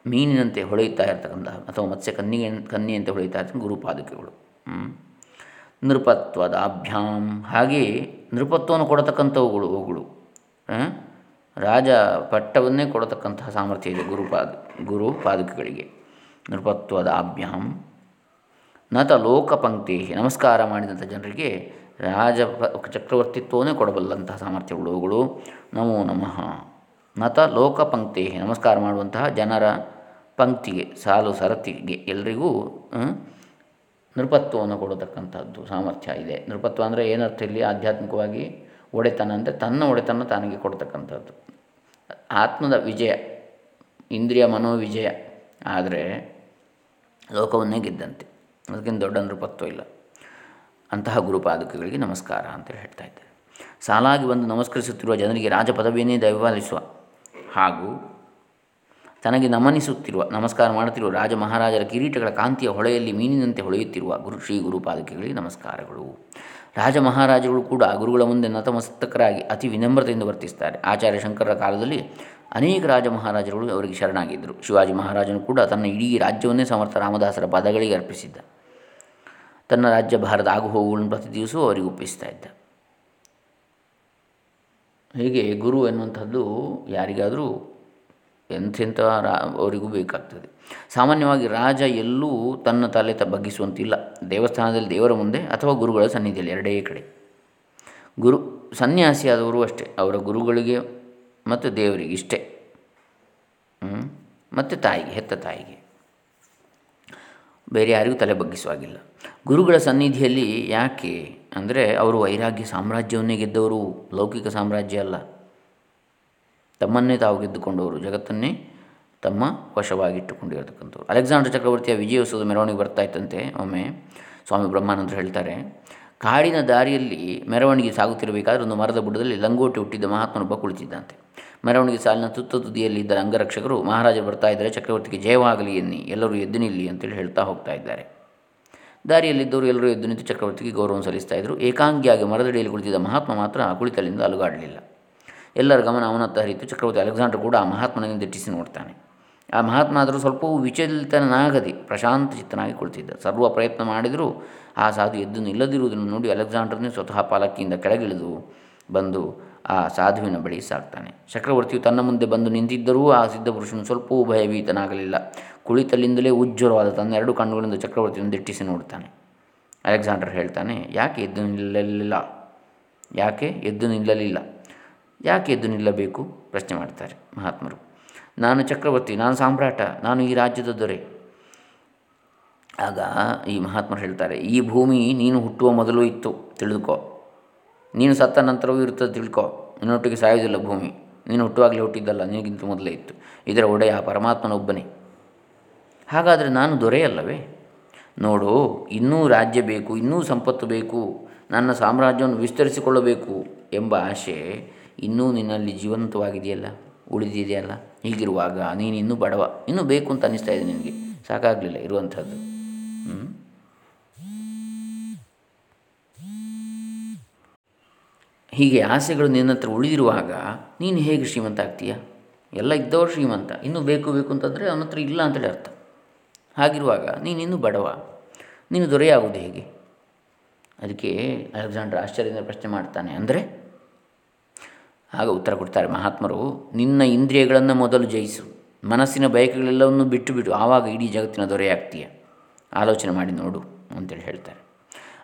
S1: ಮೀನಿನಂತೆ ಹೊಳೆಯುತ್ತಾ ಇರತಕ್ಕಂತಹ ಅಥವಾ ಮತ್ಸ್ಯ ಕನ್ನಿಗೆ, ಕನ್ಯೆಯಂತೆ ಹೊಳೆಯುತ್ತಾ ಇರ್ತಕ್ಕಂಥ ಗುರುಪಾದುಕೆಗಳು. ನೃಪತ್ವದ ಅಭ್ಯಾಂ. ಹಾಗೆಯೇ ನೃಪತ್ವವನ್ನು ಕೊಡತಕ್ಕಂಥವುಗಳು ಅವುಗಳು ರಾಜ ಪಟ್ಟವನ್ನೇ ಕೊಡತಕ್ಕಂತಹ ಸಾಮರ್ಥ್ಯ ಇದೆ ಗುರುಪಾದ ಗುರು ಪಾದುಕೆಗಳಿಗೆ ನೃಪತ್ವದ ಅಭ್ಯಾಂ. ನತ ಲೋಕಪಂಕ್ತಿ ನಮಸ್ಕಾರ ಮಾಡಿದಂಥ ಜನರಿಗೆ ರಾಜ ಚಕ್ರವರ್ತಿತ್ವವನ್ನೇ ಕೊಡಬಲ್ಲಂತಹ ಸಾಮರ್ಥ್ಯಗಳು ಅವುಗಳು ನಮೋ ನಮಃ. ನತ ಲೋಕಪಂಕ್ತಿ ನಮಸ್ಕಾರ ಮಾಡುವಂತಹ ಜನರ ಪಂಕ್ತಿಗೆ, ಸಾಲು ಸರತಿಗೆ ಎಲ್ರಿಗೂ ನೃಪತ್ವವನ್ನು ಕೊಡತಕ್ಕಂಥದ್ದು ಸಾಮರ್ಥ್ಯ ಇದೆ. ನೃಪತ್ವ ಅಂದರೆ ಏನರ್ಥ ಇಲ್ಲಿ? ಆಧ್ಯಾತ್ಮಿಕವಾಗಿ ಒಡೆತನ ಅಂದರೆ ತನ್ನ ಒಡೆತನ ತನಗೆ ಕೊಡ್ತಕ್ಕಂಥದ್ದು. ಆತ್ಮದ ವಿಜಯ, ಇಂದ್ರಿಯ ಮನೋವಿಜಯ ಆದರೆ ಲೋಕವನ್ನೇ ಗೆದ್ದಂತೆ. ಅದಕ್ಕಿಂತ ದೊಡ್ಡ ನೃಪತ್ವ ಇಲ್ಲ. ಅಂತಹ ಗುರುಪಾದಕಗಳಿಗೆ ನಮಸ್ಕಾರ ಅಂತೇಳಿ ಹೇಳ್ತಾ ಇದ್ದಾರೆ. ಸಾಲಾಗಿ ಬಂದು ನಮಸ್ಕರಿಸುತ್ತಿರುವ ಜನರಿಗೆ ರಾಜಪದವಿಯನ್ನೇ ದೈವಾಲಿಸುವ ಹಾಗೂ ತನಗೆ ನಮನಿಸುತ್ತಿರುವ, ನಮಸ್ಕಾರ ಮಾಡುತ್ತಿರುವ ರಾಜ ಮಹಾರಾಜರ ಕಿರೀಟಗಳ ಕಾಂತಿಯ ಹೊಳೆಯಲ್ಲಿ ಮೀನಿನಂತೆ ಹೊಳೆಯುತ್ತಿರುವ ಗುರು, ಶ್ರೀ ಗುರುಪಾದಕೆಗಳಿಗೆ ನಮಸ್ಕಾರಗಳು. ರಾಜ ಮಹಾರಾಜಗಳು ಕೂಡ ಗುರುಗಳ ಮುಂದೆ ನತಮಸ್ತಕರಾಗಿ ಅತಿ ವಿನಮ್ರತೆಯಿಂದ ವರ್ತಿಸ್ತಾರೆ ಆಚಾರ್ಯ ಶಂಕರರ ಕಾಲದಲ್ಲಿ ಅನೇಕ ರಾಜ ಮಹಾರಾಜರುಗಳು ಅವರಿಗೆ ಶರಣಾಗಿದ್ದರು. ಶಿವಾಜಿ ಮಹಾರಾಜನು ಕೂಡ ತನ್ನ ಇಡೀ ರಾಜ್ಯವನ್ನೇ ಸಮರ್ಥ ರಾಮದಾಸರ ಪದಗಳಿಗೆ ಅರ್ಪಿಸಿದ್ದ. ತನ್ನ ರಾಜ್ಯ ಭಾರತ ಆಗುಹೋಗುಗಳನ್ನು ಪ್ರತಿ ದಿವಸವೂ ಅವರಿಗೆ ಒಪ್ಪಿಸ್ತಾ ಇದ್ದ. ಹೀಗೆ ಗುರು ಎನ್ನುವಂಥದ್ದು ಯಾರಿಗಾದರೂ ಎಂಥೆಂಥ ರಾ, ಅವರಿಗೂ ಬೇಕಾಗ್ತದೆ. ಸಾಮಾನ್ಯವಾಗಿ ರಾಜ ಎಲ್ಲೂ ತನ್ನ ತಲೆ ತ ದೇವಸ್ಥಾನದಲ್ಲಿ ದೇವರ ಮುಂದೆ ಅಥವಾ ಗುರುಗಳ ಸನ್ನಿಧಿಯಲ್ಲಿ ಎರಡೇ ಕಡೆ. ಗುರು ಸನ್ಯಾಸಿಯಾದವರು ಅಷ್ಟೇ. ಅವರ ಗುರುಗಳಿಗೆ ಮತ್ತು ದೇವರಿಗೆ ಇಷ್ಟೇ. ಮತ್ತು ತಾಯಿಗೆ, ಹೆತ್ತ ತಾಯಿಗೆ. ಬೇರೆ ಯಾರಿಗೂ ತಲೆ ಬಗ್ಗಿಸುವಾಗಿಲ್ಲ. ಗುರುಗಳ ಸನ್ನಿಧಿಯಲ್ಲಿ ಯಾಕೆ ಅಂದರೆ ಅವರು ವೈರಾಗ್ಯ ಸಾಮ್ರಾಜ್ಯವನ್ನೇ ಗೆದ್ದವರು ಲೌಕಿಕ ಸಾಮ್ರಾಜ್ಯ ಅಲ್ಲ. ತಮ್ಮನ್ನೇ ತಾವು ಗೆದ್ದುಕೊಂಡವರು, ಜಗತ್ತನ್ನೇ ತಮ್ಮ ವಶವಾಗಿಟ್ಟುಕೊಂಡಿರತಕ್ಕಂಥವ್ರು. ಅಲೆಕ್ಸಾಂಡರ್ ಚಕ್ರವರ್ತಿಯ ವಿಜಯೋತ್ಸವದ ಮೆರವಣಿಗೆ ಬರ್ತಾ ಇತ್ತಂತೆ ಒಮ್ಮೆ ಸ್ವಾಮಿ ಬ್ರಹ್ಮಾನಂದರು ಹೇಳ್ತಾರೆ, ಕಾಡಿನ ದಾರಿಯಲ್ಲಿ ಮೆರವಣಿಗೆ ಸಾಗುತ್ತಿರಬೇಕಾದ್ರೆ ಒಂದು ಮರದ ಬುಡದಲ್ಲಿ ಲಂಗೋಟಿ ಹುಟ್ಟಿದ್ದ ಮಹಾತ್ಮನೊಬ್ಬ ಕುಳಿತಿದ್ದಂತೆ. ಮೆರವಣಿಗೆ ಸಾಲಿನ ತುತ್ತ ತುದಿಯಲ್ಲಿದ್ದ ಅಂಗರಕ್ಷಕರು ಮಹಾರಾಜರು ಬರ್ತಾ ಇದ್ದರೆ ಚಕ್ರವರ್ತಿಗೆ ಜಯವಾಗಲಿ ಎನ್ನಿ, ಎಲ್ಲರೂ ಎದ್ದು ನಿಲ್ಲಿ ಅಂತೇಳಿ ಹೇಳ್ತಾ ಹೋಗ್ತಾ ಇದ್ದಾರೆ. ದಾರಿಯಲ್ಲಿದ್ದವರು ಎಲ್ಲರೂ ಎದ್ದು ನಿಂತು ಚಕ್ರವರ್ತಿಗೆ ಗೌರವ ಸಲ್ಲಿಸ್ತಾ ಇದ್ದರು ಏಕಾಂಗಿಯಾಗಿ ಮರದಡಿಯಲ್ಲಿ ಕುಳಿತಿದ್ದ ಮಹಾತ್ಮ ಮಾತ್ರ ಆ ಕುಳಿತಲ್ಲಿಂದ ಅಲುಗಾಡಲಿಲ್ಲ. ಎಲ್ಲರ ಗಮನ ಅವನತ್ತ ಹರಿತು ಚಕ್ರವರ್ತಿ ಅಲೆಕ್ಸಾಂಡರ್ ಕೂಡ ಆ ಮಹಾತ್ಮನಿಂದ ದಿಟ್ಟಿಸಿ ನೋಡ್ತಾನೆ. ಆ ಮಹಾತ್ಮ ಆದರೂ ಸ್ವಲ್ಪವೂ ವಿಚಲಿತನಾಗದೆ ಪ್ರಶಾಂತ ಚಿತ್ತನಾಗಿ ಕುಳಿತಿದ್ದ. ಸರ್ವ ಪ್ರಯತ್ನ ಮಾಡಿದರೂ ಆ ಸಾಧು ಎದ್ದು ನಿಲ್ಲದಿರುವುದನ್ನು ನೋಡಿ ಅಲೆಕ್ಸಾಂಡರ್ನೇ ಸ್ವತಃ ಪಾಲಕ್ಕಿಯಿಂದ ಕೆಳಗಿಳಿದು ಬಂದು ಆ ಸಾಧುವಿನ ಬಳಿ ಸಾಕ್ತಾನೆ. ಚಕ್ರವರ್ತಿಯು ತನ್ನ ಮುಂದೆ ಬಂದು ನಿಂತಿದ್ದರೂ ಆ ಸಿದ್ಧಪುರುಷನು ಸ್ವಲ್ಪವೂ ಭಯಭೀತನಾಗಲಿಲ್ಲ. ಕುಳಿತಲ್ಲಿಂದಲೇ ಉಜ್ವಲವಾದ ತನ್ನ ಎರಡು ಕಣ್ಣುಗಳಿಂದ ಚಕ್ರವರ್ತಿಯನ್ನು ದಿಟ್ಟಿಸಿ ನೋಡ್ತಾನೆ. ಅಲೆಕ್ಸಾಂಡರ್ ಹೇಳ್ತಾನೆ, ಯಾಕೆ ಎದ್ದು ನಿಲ್ಲಲಿಲ್ಲ? ಯಾಕೆ ಎದ್ದು ನಿಲ್ಲಲಿಲ್ಲ? ಯಾಕೆ ಎದ್ದು ನಿಲ್ಲಬೇಕು? ಪ್ರಶ್ನೆ ಮಾಡ್ತಾರೆ ಮಹಾತ್ಮರು. ನಾನು ಚಕ್ರವರ್ತಿ, ನಾನು ಸಾಮ್ರಾಟ, ನಾನು ಈ ರಾಜ್ಯದ ದೊರೆ. ಆಗ ಈ ಮಹಾತ್ಮರು ಹೇಳ್ತಾರೆ, ಈ ಭೂಮಿ ನೀನು ಹುಟ್ಟುವ ಮೊದಲು ಇತ್ತು, ತಿಳಿದುಕೋ. ನೀನು ಸತ್ತ ನಂತರವೂ ಇರುತ್ತದೆ ತಿಳ್ಕೊ. ನಿನ್ನೊಟ್ಟಿಗೆ ಸಾಯೋದಿಲ್ಲ ಭೂಮಿ. ನೀನು ಹುಟ್ಟುವಾಗಲೇ ಹುಟ್ಟಿದ್ದಲ್ಲ ನಿನಗಿಂತ ಮೊದಲೇ ಇತ್ತು. ಇದರ ಒಡೆಯ ಪರಮಾತ್ಮನೊಬ್ಬನೇ. ಹಾಗಾದರೆ ನಾನು ದೊರೆಯಲ್ಲವೇ? ನೋಡು, ಇನ್ನೂ ರಾಜ್ಯ ಬೇಕು, ಇನ್ನೂ ಸಂಪತ್ತು ಬೇಕು, ನನ್ನ ಸಾಮ್ರಾಜ್ಯವನ್ನು ವಿಸ್ತರಿಸಿಕೊಳ್ಳಬೇಕು ಎಂಬ ಆಶೆ ಇನ್ನೂ ನಿನ್ನಲ್ಲಿ ಜೀವಂತವಾಗಿದೆಯಲ್ಲ, ಉಳಿದಿದೆಯಲ್ಲ? ಹೀಗಿರುವಾಗ ನೀನು ಇನ್ನೂ ಬಡವ, ಇನ್ನೂ ಬೇಕು ಅಂತ ಅನ್ನಿಸ್ತಾ ಇದೆ ನಿನಗೆ. ಸಾಕಾಗಲಿಲ್ಲ ಇರುವಂಥದ್ದು. ಹೀಗೆ ಆಸೆಗಳು ನಿನ್ನ ಹತ್ರ ಉಳಿದಿರುವಾಗ ನೀನು ಹೇಗೆ ಶ್ರೀಮಂತ ಆಗ್ತೀಯ? ಎಲ್ಲ ಇದ್ದವರು ಶ್ರೀಮಂತ. ಇನ್ನೂ ಬೇಕು ಬೇಕು ಅಂತಂದರೆ ಅವನ ಹತ್ರ ಇಲ್ಲ ಅಂತೇಳಿ ಅರ್ಥ. ಹಾಗಿರುವಾಗ ನೀನು ಇನ್ನೂ ಬಡವ. ನೀನು ದೊರೆಯಾಗುವುದು ಹೇಗೆ? ಅದಕ್ಕೆ ಅಲೆಕ್ಸಾಂಡರ್ ಆಶ್ಚರ್ಯದಿಂದ ಪ್ರಶ್ನೆ ಮಾಡ್ತಾನೆ. ಅಂದರೆ? ಆಗ ಉತ್ತರ ಕೊಡ್ತಾರೆ ಮಹಾತ್ಮರು, ನಿನ್ನ ಇಂದ್ರಿಯಗಳನ್ನು ಮೊದಲು ಜಯಿಸು. ಮನಸ್ಸಿನ ಬಯಕೆಗಳೆಲ್ಲವನ್ನು ಬಿಟ್ಟು ಬಿಟ್ಟು ಆವಾಗ ಇಡೀ ಜಗತ್ತಿನ ದೊರೆಯಾಗ್ತೀಯ. ಆಲೋಚನೆ ಮಾಡಿ ನೋಡು ಅಂತೇಳಿ ಹೇಳ್ತಾರೆ.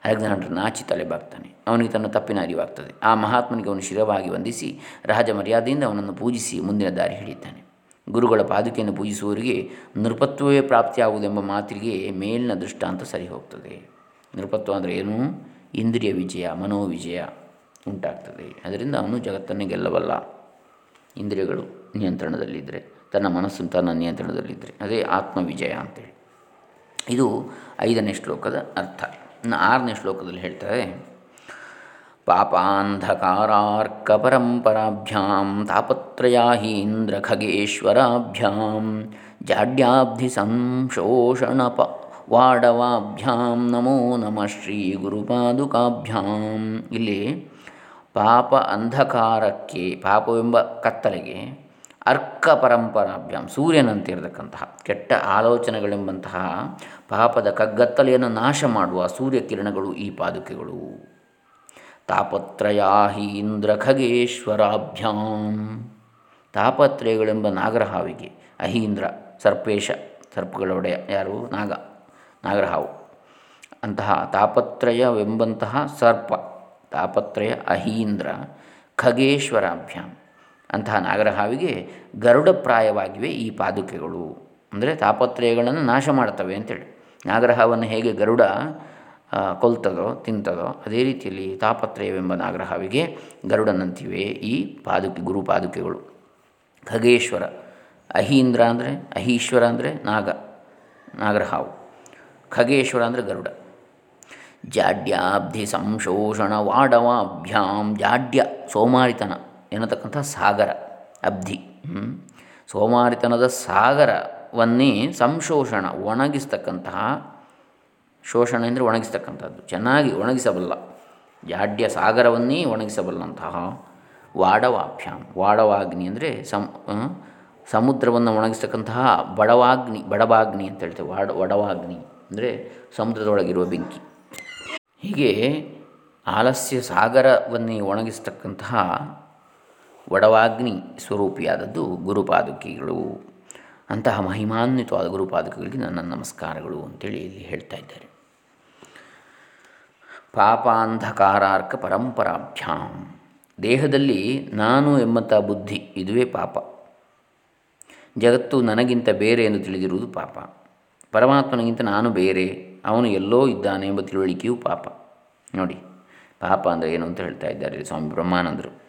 S1: ಅಲೆಕ್ಸಾಂಡರ್ ನಾಚಿ ತಲೆಬಾಗ್ತಾನೆ ಅವನಿಗೆ ತನ್ನ ತಪ್ಪಿನ ಅರಿವಾಗ್ತದೆ ಆ ಮಹಾತ್ಮನಿಗೆ ಅವನು ಶಿರವಾಗಿ ವಂದಿಸಿ ರಾಜ ಮರ್ಯಾದೆಯಿಂದ ಅವನನ್ನು ಪೂಜಿಸಿ ಮುಂದಿನ ದಾರಿ ಹಿಡಿಯುತ್ತಾನೆ. ಗುರುಗಳ ಪಾದುಕೆಯನ್ನು ಪೂಜಿಸುವವರಿಗೆ ನೃಪತ್ವವೇ ಪ್ರಾಪ್ತಿಯಾಗುವುದೆಂಬ ಮಾತಿಗೆ ಮೇಲಿನ ದೃಷ್ಟಾಂತ ಸರಿ ಹೋಗ್ತದೆ ನೃಪತ್ವ ಅಂದರೆ ಏನು? ಇಂದ್ರಿಯ ವಿಜಯ, ಮನೋವಿಜಯ ಉಂಟಾಗ್ತದೆ. ಅದರಿಂದ ಅವನು ಜಗತ್ತನ್ನೇ ಗೆಲ್ಲಬಲ್ಲ. ಇಂದ್ರಿಯಗಳು ನಿಯಂತ್ರಣದಲ್ಲಿದ್ದರೆ, ತನ್ನ ಮನಸ್ಸು ತನ್ನ ನಿಯಂತ್ರಣದಲ್ಲಿದ್ದರೆ, ಅದೇ ಆತ್ಮವಿಜಯ ಅಂತೇಳಿ. ಇದು ಐದನೇ ಶ್ಲೋಕದ ಅರ್ಥ. ಆರನೇ ಶ್ಲೋಕದಲ್ಲಿ ಹೇಳ್ತಾರೆ, ಪಾಪಾಂಧಕಾರಾರ್ಕಪರಂಪರಾಭ್ಯಾಂ ತಾಪತ್ರಯಾಹೀಂದ್ರ ಖಗೇಶ್ವರಾಭ್ಯಾಂ ಜಾಡ್ಯಾಬ್ಧಿ ಸಂಶೋಷಣಪ ವಾಡವಾಭ್ಯಾಂ ನಮೋ ನಮಃ ಶ್ರೀ ಗುರುಪಾದುಕಾಭ್ಯಾಂ ಇಲ್ಲಿ ಪಾಪ ಅಂಧಕಾರಕ್ಕೆ, ಪಾಪವೆಂಬ ಕತ್ತಲೆಗೆ ಅರ್ಕ ಪರಂಪರಾಭ್ಯಾಂ, ಸೂರ್ಯನಂತಿರತಕ್ಕಂತಹ ಕೆಟ್ಟ ಆಲೋಚನೆಗಳೆಂಬಂತಹ ಪಾಪದ ಕಗ್ಗತ್ತಲೆಯನ್ನು ನಾಶ ಮಾಡುವ ಸೂರ್ಯ ಕಿರಣಗಳು ಈ ಪಾದುಕೆಗಳು. ತಾಪತ್ರಯಾಹಿ ಇಂದ್ರ ಖಗೇಶ್ವರಾಭ್ಯಾಂ ತಾಪತ್ರಯಗಳೆಂಬ ನಾಗರಹಾವಿಗೆ, ಅಹೀಂದ್ರ, ಸರ್ಪೇಶ ಸರ್ಪಗಳೊಡೆಯ ಯಾರು? ನಾಗ, ನಾಗರಹಾವು. ಅಂತಹ ತಾಪತ್ರಯವೆಂಬಂತಹ ಸರ್ಪ, ತಾಪತ್ರಯ ಅಹೀಂದ್ರ ಖಗೇಶ್ವರಾಭ್ಯಾಂ. ಅಂತಹ ನಾಗರಹಾವಿಗೆ ಗರುಡಪ್ರಾಯವಾಗಿವೆ ಈ ಪಾದುಕೆಗಳು. ಅಂದರೆ ತಾಪತ್ರಯಗಳನ್ನು ನಾಶ ಮಾಡ್ತವೆ ಅಂತೇಳಿ. ನಾಗರಹಾವನ್ನು ಹೇಗೆ ಗರುಡ ಕೊಲ್ತದೋ, ತಿಂತದೋ, ಅದೇ ರೀತಿಯಲ್ಲಿ ತಾಪತ್ರಯವೆಂಬ ನಾಗರಹಾವಿಗೆ ಗರುಡನಂತಿವೆ ಈ ಪಾದುಕೆ, ಗುರು ಪಾದುಕೆಗಳು. ಖಗೇಶ್ವರ, ಅಹೀಂದ್ರ ಅಂದರೆ, ಅಹೀಶ್ವರ ಅಂದರೆ ನಾಗ, ನಾಗರಹಾವು. ಖಗೇಶ್ವರ ಅಂದರೆ ಗರುಡ. ಜಾಡ್ಯಾಬ್ಧಿ ಸಂಶೋಷಣ ವಾಡವಾಭ್ಯಾಂ ಜಾಡ್ಯ ಸೋಮಾರಿತನ. ಎನ್ನತಕ್ಕಂಥ ಸಾಗರ, ಅಬ್ಧಿ. ಸೋಮಾರಿತನದ ಸಾಗರವನ್ನೇ ಸಂಶೋಷಣ, ಒಣಗಿಸ್ತಕ್ಕಂತಹ, ಶೋಷಣ ಅಂದರೆ ಒಣಗಿಸ್ತಕ್ಕಂಥದ್ದು. ಚೆನ್ನಾಗಿ ಒಣಗಿಸಬಲ್ಲ. ಜಾಡ್ಯ ಸಾಗರವನ್ನೇ ಒಣಗಿಸಬಲ್ಲಂತಹ ವಾಡವಾಭ್ಯಾಂ ವಾಡವಾಗ್ನಿ ಅಂದರೆ ಸಮ್ ಸಮುದ್ರವನ್ನು ಒಣಗಿಸ್ತಕ್ಕಂತಹ ಬಡವಾಗ್ನಿ ಬಡವಾಗ್ನಿ ಅಂತ ಹೇಳ್ತೇವೆ. ವಾಡ, ವಡವಾಗ್ನಿ ಅಂದರೆ ಸಮುದ್ರದೊಳಗಿರುವ ಬೆಂಕಿ. ಹೀಗೆ ಆಲಸ್ಯ ಸಾಗರವನ್ನೇ ಒಣಗಿಸ್ತಕ್ಕಂತಹ ವಡವಾಗ್ನಿ ಸ್ವರೂಪಿಯಾದದ್ದು ಗುರುಪಾದುಕಿಗಳು. ಅಂತಹ ಮಹಿಮಾನ್ವಿತವಾದ ಗುರುಪಾದುಕಗಳಿಗೆ ನನ್ನ ನಮಸ್ಕಾರಗಳು ಅಂತೇಳಿ ಇಲ್ಲಿ ಹೇಳ್ತಾ ಇದ್ದಾರೆ. ಪಾಪಾಂಧಕಾರಾರ್ಕ ಪರಂಪರಾಭ್ಯಾಂ. ದೇಹದಲ್ಲಿ ನಾನು ಎಂಬಂಥ ಬುದ್ಧಿ ಇದುವೇ ಪಾಪ. ಜಗತ್ತು ನನಗಿಂತ ಬೇರೆ ಎಂದು ತಿಳಿದಿರುವುದು ಪಾಪ. ಪರಮಾತ್ಮನಿಗಿಂತ ನಾನು ಬೇರೆ, ಅವನು ಎಲ್ಲೋ ಇದ್ದಾನೆ ಎಂಬ ತಿಳುವಳಿಕೆಯೂ ಪಾಪ. ನೋಡಿ, ಪಾಪ ಅಂದರೆ ಏನು ಅಂತ ಹೇಳ್ತಾ ಇದ್ದಾರೆ ಸ್ವಾಮಿ ಬ್ರಹ್ಮಾನಂದರು.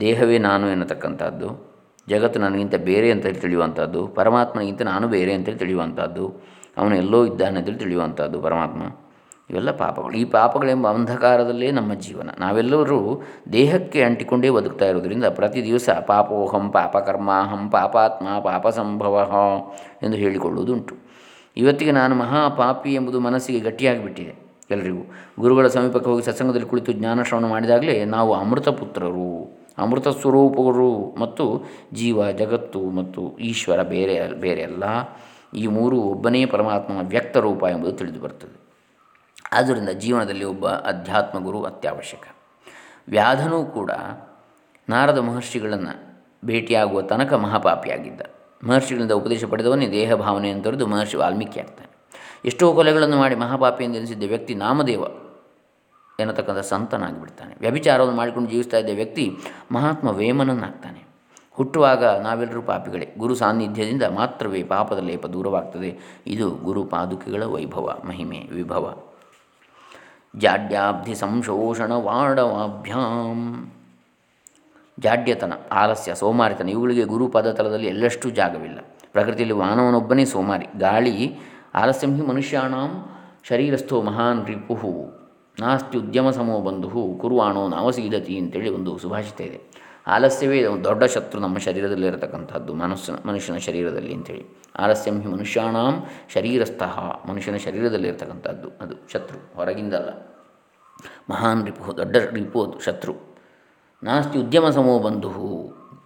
S1: ದೇಹವೇ ನಾನು ಎನ್ನತಕ್ಕಂಥದ್ದು, ಜಗತ್ತು ನನಗಿಂತ ಬೇರೆ ಅಂತೇಳಿ ತಿಳಿಯುವಂಥದ್ದು, ಪರಮಾತ್ಮನಿಗಿಂತ ನಾನು ಬೇರೆ ಅಂತೇಳಿ ತಿಳಿಯುವಂಥದ್ದು, ಅವನು ಎಲ್ಲೋ ಇದ್ದಾನೆ ಅಂತೇಳಿ ತಿಳಿಯುವಂಥದ್ದು ಪರಮಾತ್ಮ. ಇವೆಲ್ಲ ಪಾಪಗಳು. ಈ ಪಾಪಗಳೆಂಬ ಅಂಧಕಾರದಲ್ಲೇ ನಮ್ಮ ಜೀವನ. ನಾವೆಲ್ಲರೂ ದೇಹಕ್ಕೆ ಅಂಟಿಕೊಂಡೇ ಬದುಕ್ತಾ ಇರೋದರಿಂದ ಪ್ರತಿ ದಿವಸ ಪಾಪೋಹಂ, ಪಾಪಕರ್ಮಾಹಂ, ಪಾಪಾತ್ಮ ಪಾಪ ಸಂಭವ ಎಂದು ಹೇಳಿಕೊಳ್ಳುವುದುಂಟು. ಇವತ್ತಿಗೆ ನಾನು ಮಹಾಪಾಪಿ ಎಂಬುದು ಮನಸ್ಸಿಗೆ ಗಟ್ಟಿಯಾಗಿಬಿಟ್ಟಿದೆ ಎಲ್ಲರಿಗೂ ಗುರುಗಳ ಸಮೀಪಕ್ಕೆ ಹೋಗಿ ಸತ್ಸಂಗದಲ್ಲಿ ಕುಳಿತು ಜ್ಞಾನಶ್ರವಣ ಮಾಡಿದಾಗಲೇ ನಾವು ಅಮೃತ ಪುತ್ರರು. ಅಮೃತ ಸ್ವರೂಪರು ಮತ್ತು ಜೀವ ಜಗತ್ತು ಮತ್ತು ಈಶ್ವರ ಬೇರೆ ಬೇರೆ ಅಲ್ಲ. ಈ ಮೂರು ಒಬ್ಬನೇ ಪರಮಾತ್ಮನ ವ್ಯಕ್ತ ರೂಪ ಎಂಬುದು ತಿಳಿದು ಬರ್ತದೆ. ಆದ್ದರಿಂದ ಜೀವನದಲ್ಲಿ ಒಬ್ಬ ಅಧ್ಯಾತ್ಮ ಗುರು ಅತ್ಯವಶ್ಯಕ. ವ್ಯಾಧನೂ ಕೂಡ ನಾರದ ಮಹರ್ಷಿಗಳನ್ನು ಭೇಟಿಯಾಗುವ ತನಕ ಮಹಾಪಾಪಿಯಾಗಿದ್ದ. ಮಹರ್ಷಿಗಳಿಂದ ಉಪದೇಶ ಪಡೆದವನೇ ದೇಹ ಭಾವನೆ ಅಂತರದು ಮಹರ್ಷಿ ವಾಲ್ಮೀಕಿ ಆಗ್ತಾನೆ ಎಷ್ಟೋ ಕೊಲೆಗಳನ್ನು ಮಾಡಿ ಮಹಾಪಾಪಿ ಎಂದು ವ್ಯಕ್ತಿ ನಾಮದೇವ. ಎನ್ನತಕ್ಕಂಥ ಸಂತನಾಗಿಬಿಡ್ತಾನೆ. ವ್ಯಭಿಚಾರವನ್ನು ಮಾಡಿಕೊಂಡು ಜೀವಿಸ್ತಾ ಇದ್ದ ವ್ಯಕ್ತಿ ಮಹಾತ್ಮ ವೇಮನನ್ನಾಗ್ತಾನೆ. ಹುಟ್ಟುವಾಗ ನಾವೆಲ್ಲರೂ ಪಾಪಿಗಳೇ. ಗುರು ಸಾನ್ನಿಧ್ಯದಿಂದ ಮಾತ್ರವೇ ಪಾಪದ ಲೇಪ ದೂರವಾಗ್ತದೆ. ಇದು ಗುರು ಪಾದುಕೆಗಳ ವೈಭವ, ಮಹಿಮೆ, ವಿಭವ. ಜಾಡ್ಯಾಬ್ಧಿ ಸಂಶೋಷಣ ವಾಡವಾಭ್ಯಾಂ. ಜಾಡ್ಯತನ, ಆಲಸ್ಯ, ಸೋಮಾರಿತನ ಇವುಗಳಿಗೆ ಗುರು ಪದತಲದಲ್ಲಿ ಎಲ್ಲಷ್ಟು ಜಾಗವಿಲ್ಲ. ಪ್ರಕೃತಿಯಲ್ಲಿ ಮಾನವನೊಬ್ಬನೇ ಸೋಮಾರಿ. ಗಾಳಿ, ಆಲಸ್ಯಂ ಹಿ ಮನುಷ್ಯಾಣಂ, ಶರೀರಸ್ಥೋ ಮಹಾನ್ ರಿಪುಹು. ನಾಸ್ತಿ ಉದ್ಯಮ ಸಮೋ ಬಂಧು ಕುರುವಾಣೋ ನಾವಸೀದತಿ ಅಂತೇಳಿ ಒಂದು ಸುಭಾಷಿತ ಇದೆ. ಆಲಸ್ಯವೇ ದೊಡ್ಡ ಶತ್ರು ನಮ್ಮ ಶರೀರದಲ್ಲಿ ಇರತಕ್ಕಂಥದ್ದು ಮನಸ್ಸಿನ ಮನುಷ್ಯನ ಶರೀರದಲ್ಲಿ ಅಂತೇಳಿ. ಆಲಸ್ಯಂ ಹಿ ಮನುಷ್ಯಾಣಾಂ ಶರೀರಸ್ಥಃ, ಮನುಷ್ಯನ ಶರೀರದಲ್ಲಿರ್ತಕ್ಕಂಥದ್ದು ಅದು ಶತ್ರು ಹೊರಗಿಂದಲ್ಲ ಮಹಾನ್ ರಿಪು, ದೊಡ್ಡ ರಿಪು ಅದು ಶತ್ರು. ನಾಸ್ತಿ ಉದ್ಯಮ ಸಮೋ ಬಂಧು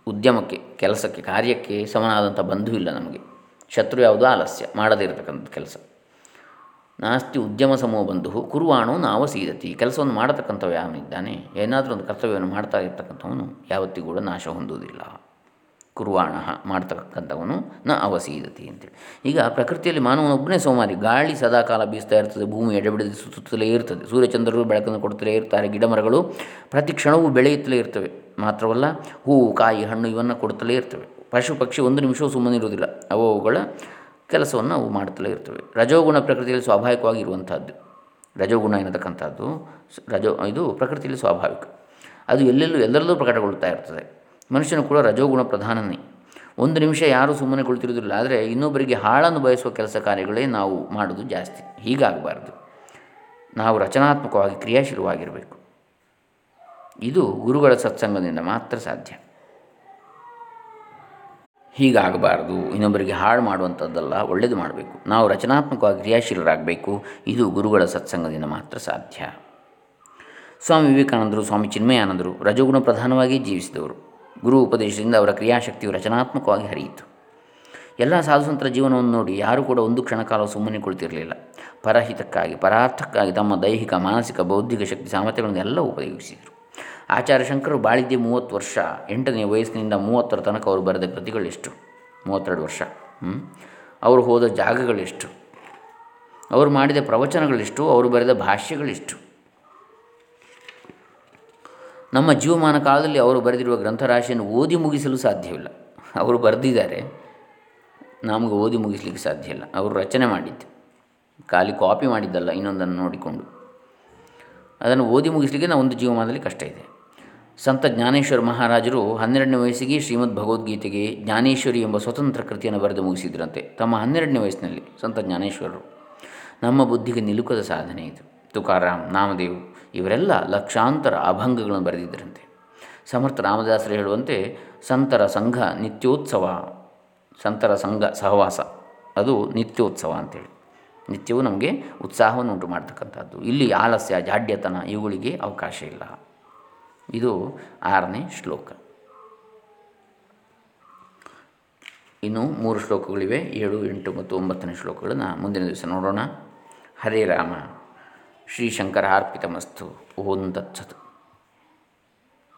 S1: ಉದ್ಯಮಕ್ಕೆ, ಕೆಲಸಕ್ಕೆ, ಕಾರ್ಯಕ್ಕೆ ಸಮನಾದಂಥ ಬಂಧು ಇಲ್ಲ ನಮಗೆ. ಶತ್ರು ಯಾವುದು? ಆಲಸ್ಯ, ಮಾಡದೇ ಇರತಕ್ಕಂಥ ಕೆಲಸ. ನಾಸ್ತಿ ಉದ್ಯಮ ಸಮೂಹ ಬಂಧು, ಕುರುವಾಣೋ ನಾವ ಸೀದತಿ ಕೆಲಸವನ್ನು ಮಾಡತಕ್ಕಂಥವು ಯಾವನಿದ್ದಾನೆ ಏನಾದರೂ ಒಂದು ಕರ್ತವ್ಯವನ್ನು ಮಾಡ್ತಾ ಇರ್ತಕ್ಕಂಥವನು ಯಾವತ್ತಿಗೂ ಕೂಡ ನಾಶ ಹೊಂದುವುದಿಲ್ಲ. ಕುರುವಾಣ ಮಾಡ್ತಕ್ಕಂಥವನು ನ ಅವಸೀದತಿ ಅಂತೇಳಿ. ಈಗ ಪ್ರಕೃತಿಯಲ್ಲಿ ಮಾನವನೊಬ್ಬನೇ ಸೋಮಾರಿ. ಗಾಳಿ ಸದಾಕಾಲ ಬೀಸ್ತಾ ಇರ್ತದೆ, ಭೂಮಿ ಎಡೆಬಿಡದೆ ಸುತ್ತಲೇ ಇರ್ತದೆ. ಸೂರ್ಯಚಂದ್ರರು ಬೆಳಕನ್ನು ಕೊಡುತ್ತಲೇ ಇರ್ತಾರೆ, ಗಿಡಮರಗಳು ಪ್ರತಿ ಕ್ಷಣವೂ ಬೆಳೆಯುತ್ತಲೇ ಇರ್ತವೆ. ಮಾತ್ರವಲ್ಲ, ಹೂವು, ಕಾಯಿ, ಹಣ್ಣು ಇವನ್ನು ಕೊಡುತ್ತಲೇ ಇರ್ತವೆ. ಪಶು ಪಕ್ಷಿ ಒಂದು ನಿಮಿಷವೂ ಸುಮ್ಮನಿರುವುದಿಲ್ಲ. ಅವುಗಳ ಕೆಲಸವನ್ನು ಅವು ಮಾಡುತ್ತಲೇ ಇರ್ತವೆ. ರಜೋಗುಣ ಪ್ರಕೃತಿಯಲ್ಲಿ ಸ್ವಾಭಾವಿಕವಾಗಿ ಇರುವಂಥದ್ದು ರಜೋಗುಣ ಎನ್ನತಕ್ಕಂಥದ್ದು ರಜೋ ಇದು ಪ್ರಕೃತಿಯಲ್ಲಿ ಸ್ವಾಭಾವಿಕ. ಅದು ಎಲ್ಲೆಲ್ಲೂ ಎಲ್ಲರಲ್ಲೂ ಪ್ರಕಟಗೊಳ್ತಾ ಇರ್ತದೆ. ಮನುಷ್ಯನು ಕೂಡ ರಜೋಗುಣ ಪ್ರಧಾನನೇ. ಒಂದು ನಿಮಿಷ ಯಾರೂ ಸುಮ್ಮನೆ ಕುಳಿತಿರುವುದಿಲ್ಲ, ಆದರೆ ಇನ್ನೊಬ್ಬರಿಗೆ ಹಾಳನ್ನು ಬಯಸುವ ಕೆಲಸ ಕಾರ್ಯಗಳೇ ನಾವು ಮಾಡೋದು ಜಾಸ್ತಿ. ಹೀಗಾಗಬಾರ್ದು. ನಾವು ರಚನಾತ್ಮಕವಾಗಿ ಕ್ರಿಯಾಶೀಲವಾಗಿರಬೇಕು. ಇದು ಗುರುಗಳ ಸತ್ಸಂಗದಿಂದ ಮಾತ್ರ ಸಾಧ್ಯ. ಹೀಗಾಗಬಾರ್ದು, ಇನ್ನೊಬ್ಬರಿಗೆ ಹಾಳು ಮಾಡುವಂಥದ್ದಲ್ಲ ಒಳ್ಳೆಯದು ಮಾಡಬೇಕು. ನಾವು ರಚನಾತ್ಮಕವಾಗಿ ಕ್ರಿಯಾಶೀಲರಾಗಬೇಕು. ಇದು ಗುರುಗಳ ಸತ್ಸಂಗದಿಂದ ಮಾತ್ರ ಸಾಧ್ಯ. ಸ್ವಾಮಿ ವಿವೇಕಾನಂದರು, ಸ್ವಾಮಿ ಚಿನ್ಮಯಾನಂದರು, ರಜಗುಣ ಪ್ರಧಾನವಾಗಿ ಜೀವಿಸಿದವರು. ಗುರು ಉಪದೇಶದಿಂದ ಅವರ ಕ್ರಿಯಾಶಕ್ತಿಯು ರಚನಾತ್ಮಕವಾಗಿ ಹರಿಯಿತು. ಎಲ್ಲ ಸಾಧುಸಂತರ ಜೀವನವನ್ನು ನೋಡಿ ಯಾರೂ ಕೂಡ ಒಂದು ಕ್ಷಣಕಾಲ ಸುಮ್ಮನೆ ಕುಳಿತಿರಲಿಲ್ಲ. ಪರಹಿತಕ್ಕಾಗಿ, ಪರಾರ್ಥಕ್ಕಾಗಿ ತಮ್ಮ ದೈಹಿಕ, ಮಾನಸಿಕ, ಬೌದ್ಧಿಕ ಶಕ್ತಿ ಸಾಮರ್ಥ್ಯಗಳನ್ನೆಲ್ಲ ಉಪಯೋಗಿಸಿದರು. ಆಚಾರ್ಯ ಶಂಕರು ಬಾಳಿದ್ದೆ ಮೂವತ್ತು ವರ್ಷ. ಎಂಟನೇ ವಯಸ್ಸಿನಿಂದ ಮೂವತ್ತರ ತನಕ ಅವರು ಬರೆದ ಕೃತಿಗಳೆಷ್ಟು ಮೂವತ್ತೆರಡು ವರ್ಷ. ಅವರು ಹೋದ ಜಾಗಗಳೆಷ್ಟು ಅವರು ಮಾಡಿದ ಪ್ರವಚನಗಳೆಷ್ಟು ಅವರು ಬರೆದ ಭಾಷ್ಯಗಳೆಷ್ಟು ನಮ್ಮ ಜೀವಮಾನ ಕಾಲದಲ್ಲಿ ಅವರು ಬರೆದಿರುವ ಗ್ರಂಥರಾಶಿಯನ್ನು ಓದಿ ಮುಗಿಸಲು ಸಾಧ್ಯವಿಲ್ಲ. ಅವರು ಬರೆದಿದ್ದಾರೆ. ನಮಗೆ ಓದಿ ಮುಗಿಸ್ಲಿಕ್ಕೆ ಸಾಧ್ಯ ಇಲ್ಲ. ಅವರು ರಚನೆ ಮಾಡಿದ್ದು. ಖಾಲಿ ಕಾಪಿ ಮಾಡಿದ್ದಲ್ಲ, ಇನ್ನೊಂದನ್ನು ನೋಡಿಕೊಂಡು. ಅದನ್ನು ಓದಿ ಮುಗಿಸ್ಲಿಕ್ಕೆ ನಾವು ಒಂದು ಜೀವಮಾನದಲ್ಲಿ ಕಷ್ಟ ಇದೆ. ಸಂತ ಜ್ಞಾನೇಶ್ವರ ಮಹಾರಾಜರು ಹನ್ನೆರಡನೇ ವಯಸ್ಸಿಗೆ ಶ್ರೀಮದ್ ಭಗವದ್ಗೀತೆಗೆ ಜ್ಞಾನೇಶ್ವರಿ ಎಂಬ ಸ್ವತಂತ್ರ ಕೃತಿಯನ್ನು ಬರೆದು ಮುಗಿಸಿದ್ರಂತೆ. ತಮ್ಮ ಹನ್ನೆರಡನೇ ವಯಸ್ಸಿನಲ್ಲಿ ಸಂತ ಜ್ಞಾನೇಶ್ವರರು. ನಮ್ಮ ಬುದ್ಧಿಗೆ ನಿಲುಕದ ಸಾಧನೆ ಇದು. ತುಕಾರಾಮ್, ನಾಮದೇವ್ ಇವರೆಲ್ಲ ಲಕ್ಷಾಂತರ ಅಭಂಗಗಳನ್ನು ಬರೆದಿದ್ದರಂತೆ. ಸಮರ್ಥ ರಾಮದಾಸರು ಹೇಳುವಂತೆ, ಸಂತರ ಸಂಘ ನಿತ್ಯೋತ್ಸವ, ಸಂತರ ಸಂಘ ಸಹವಾಸ, ಅದು ನಿತ್ಯೋತ್ಸವ ಅಂತೇಳಿ. ನಿತ್ಯವೂ ನಮಗೆ ಉತ್ಸಾಹವನ್ನು ಉಂಟು ಮಾಡ್ತಕ್ಕಂಥದ್ದು. ಇಲ್ಲಿ ಆಲಸ್ಯ, ಜಾಡ್ಯತನ ಇವುಗಳಿಗೆ ಅವಕಾಶ ಇಲ್ಲ. ಇದು ಆರನೇ ಶ್ಲೋಕ. ಇನ್ನು ಮೂರು ಶ್ಲೋಕಗಳಿವೆ, ಏಳು, ಎಂಟು ಮತ್ತು ಒಂಬತ್ತನೇ ಶ್ಲೋಕಗಳನ್ನು ಮುಂದಿನ ದಿವಸ ನೋಡೋಣ. ಹರೇ ರಾಮ ಶ್ರೀ ಶಂಕರಾರ್ಪಿತಮಸ್ತು ಓಂ ತತ್ಸತ್.